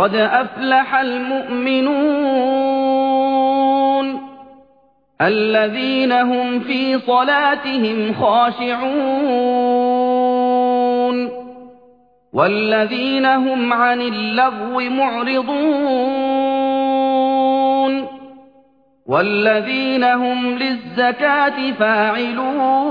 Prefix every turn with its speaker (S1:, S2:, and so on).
S1: قد أفلح المؤمنون الذين هم في صلاتهم خاشعون والذين هم عن اللغو معرضون والذين هم للزكاة فاعلون